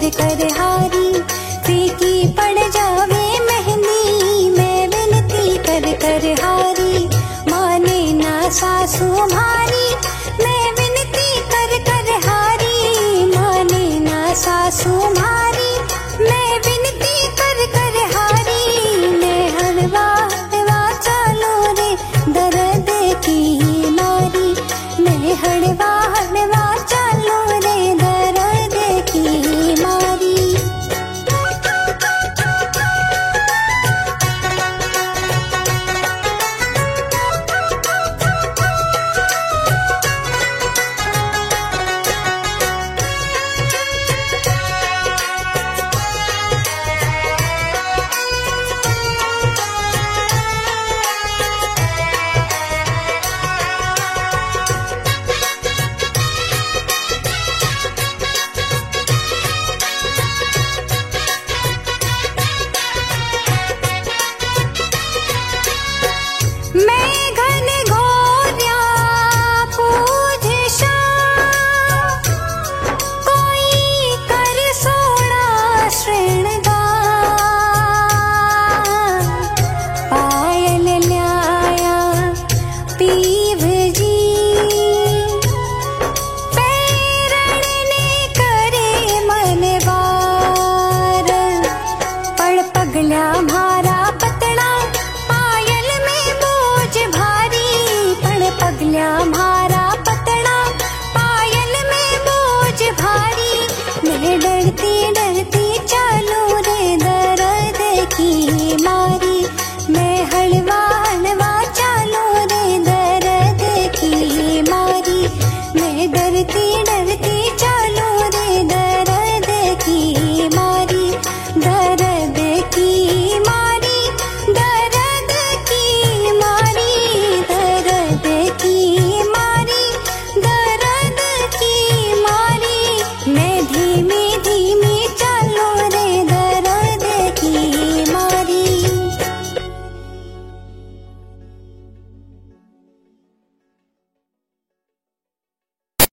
शोध कर हारी। फीकी पड़ जावे मेहंदी मैं विनती कर कर हारी। माने ना सासू